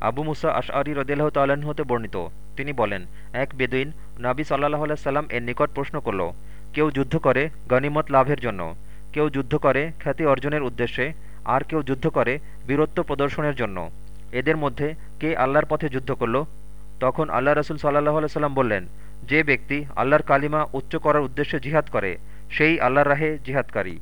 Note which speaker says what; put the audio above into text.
Speaker 1: আবু মুসা আশআরি রদিল্লাহ তাল্লাহ্ন হতে বর্ণিত। তিনি বলেন, এক বেদুইন নাবি সাল্লাহ সাল্লাম এর নিকট প্রশ্ন করল, কেউ যুদ্ধ করে গনিমত লাভের জন্য, কেউ যুদ্ধ করে খ্যাতি অর্জনের উদ্দেশ্যে, আর কেউ যুদ্ধ করে বীরত্ব প্রদর্শনের জন্য। এদের মধ্যে কে আল্লাহর পথে যুদ্ধ করল? তখন আল্লাহ রসুল সাল্লাহ সাল্লাম বললেন, যে ব্যক্তি আল্লাহর কালিমা উচ্চ করার উদ্দেশ্যে জিহাদ করে, সেই আল্লাহর রাহে জিহাদকারী।